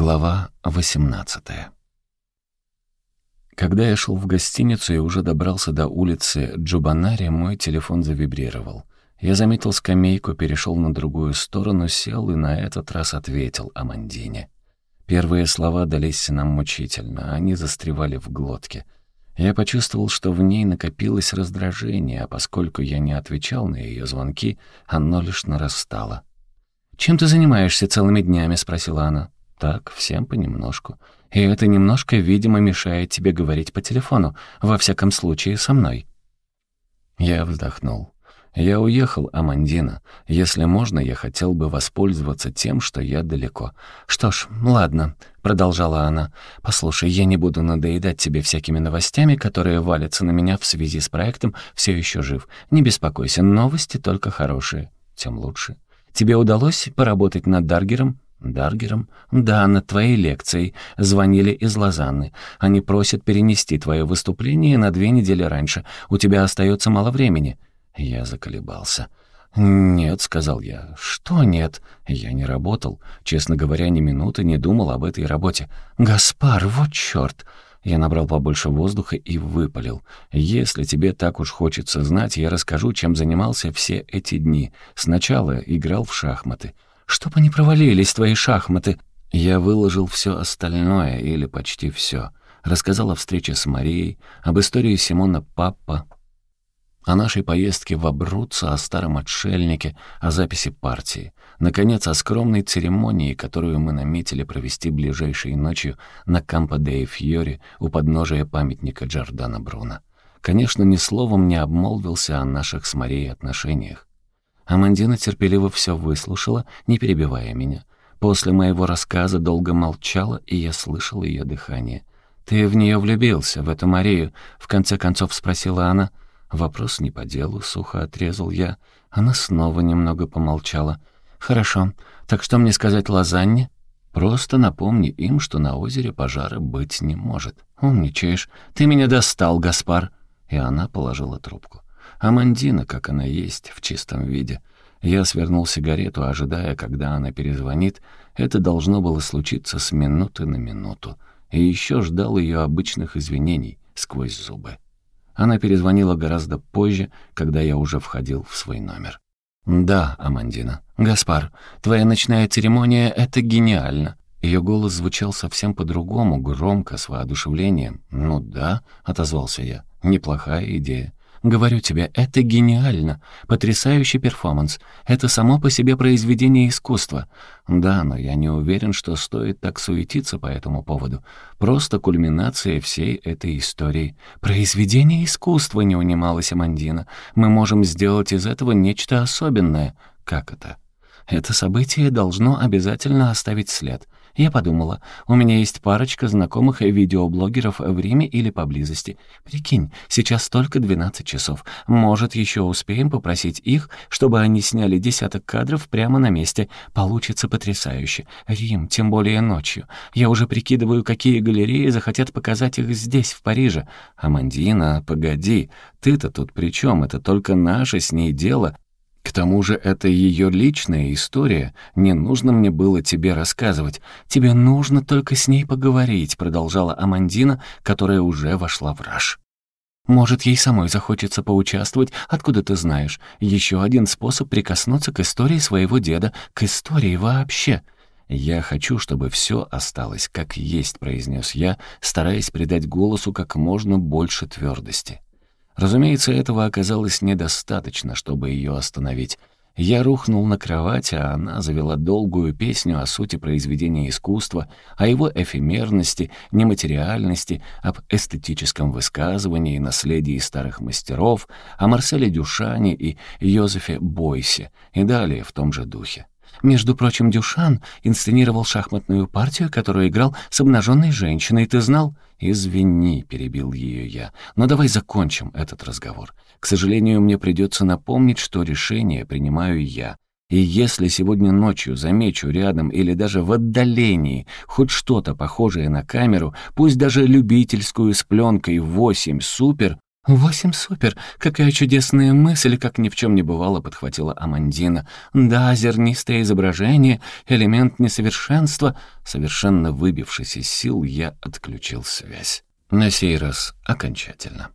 Глава 18 Когда я шел в гостиницу и уже добрался до улицы Джубанари, мой телефон завибрировал. Я заметил скамейку, перешел на другую сторону, сел и на этот раз ответил Амандине. Первые слова дались нам мучительно, они застревали в глотке. Я почувствовал, что в ней накопилось раздражение, а поскольку я не отвечал на ее звонки, оно лишь нарастало. «Чем ты занимаешься целыми днями?» — спросила она. Так, всем понемножку. И это немножко, видимо, мешает тебе говорить по телефону, во всяком случае, со мной. Я вздохнул. Я уехал, Амандина. Если можно, я хотел бы воспользоваться тем, что я далеко. Что ж, ладно, продолжала она. Послушай, я не буду надоедать тебе всякими новостями, которые валятся на меня в связи с проектом «Все еще жив». Не беспокойся, новости только хорошие. Тем лучше. Тебе удалось поработать над Даргером? «Даргером?» «Да, над твоей лекцией. Звонили из Лозанны. Они просят перенести твое выступление на две недели раньше. У тебя остается мало времени». Я заколебался. «Нет», — сказал я. «Что нет?» Я не работал. Честно говоря, ни минуты не думал об этой работе. «Гаспар, вот чёрт!» Я набрал побольше воздуха и выпалил. «Если тебе так уж хочется знать, я расскажу, чем занимался все эти дни. Сначала играл в шахматы». Чтобы не провалились твои шахматы. Я выложил все остальное, или почти все. Рассказал о встрече с Марией, об истории Симона Паппа, о нашей поездке в Абруццо, о старом отшельнике, о записи партии. Наконец, о скромной церемонии, которую мы наметили провести ближайшей ночью на Кампо де Фьори у подножия памятника Джордана Бруно. Конечно, ни словом не обмолвился о наших с Марией отношениях. Амандина терпеливо все выслушала, не перебивая меня. После моего рассказа долго молчала, и я слышал ее дыхание. «Ты в нее влюбился, в эту Марию?» — в конце концов спросила она. Вопрос не по делу, сухо отрезал я. Она снова немного помолчала. «Хорошо. Так что мне сказать Лозанне?» «Просто напомни им, что на озере пожара быть не может». «Умничаешь. Ты меня достал, Гаспар!» И она положила трубку. Амандина, как она есть, в чистом виде. Я свернул сигарету, ожидая, когда она перезвонит. Это должно было случиться с минуты на минуту. И еще ждал ее обычных извинений сквозь зубы. Она перезвонила гораздо позже, когда я уже входил в свой номер. «Да, Амандина. Гаспар, твоя ночная церемония — это гениально». Ее голос звучал совсем по-другому, громко, с воодушевлением. «Ну да», — отозвался я, — «неплохая идея. Говорю тебе, это гениально. Потрясающий перформанс. Это само по себе произведение искусства. Да, но я не уверен, что стоит так суетиться по этому поводу. Просто кульминация всей этой истории. Произведение искусства, не унималась Амандина. Мы можем сделать из этого нечто особенное. Как это? Это событие должно обязательно оставить след. Я подумала, у меня есть парочка знакомых видеоблогеров в Риме или поблизости. Прикинь, сейчас только 12 часов. Может, еще успеем попросить их, чтобы они сняли десяток кадров прямо на месте. Получится потрясающе. Рим, тем более ночью. Я уже прикидываю, какие галереи захотят показать их здесь, в Париже. Амандина, погоди, ты-то тут при чем? Это только наше с ней дело. Тому же это ее личная история, не нужно мне было тебе рассказывать. Тебе нужно только с ней поговорить», — продолжала Амандина, которая уже вошла в раж. «Может, ей самой захочется поучаствовать, откуда ты знаешь. Еще один способ прикоснуться к истории своего деда, к истории вообще». «Я хочу, чтобы все осталось как есть», — произнес я, стараясь придать голосу как можно больше твердости. Разумеется, этого оказалось недостаточно, чтобы ее остановить. Я рухнул на кровать, а она завела долгую песню о сути произведения искусства, о его эфемерности, нематериальности, об эстетическом высказывании и наследии старых мастеров, о Марселе Дюшане и Йозефе Бойсе, и далее в том же духе. Между прочим, Дюшан инсценировал шахматную партию, которую играл с обнаженной женщиной. Ты знал? «Извини», — перебил ее я, — «но давай закончим этот разговор. К сожалению, мне придется напомнить, что решение принимаю я. И если сегодня ночью замечу рядом или даже в отдалении хоть что-то похожее на камеру, пусть даже любительскую с пленкой 8 супер, «Восемь супер! Какая чудесная мысль!» Как ни в чем не бывало, подхватила Амандина. «Да, зернистое изображение, элемент несовершенства». Совершенно выбившись из сил, я отключил связь. На сей раз окончательно.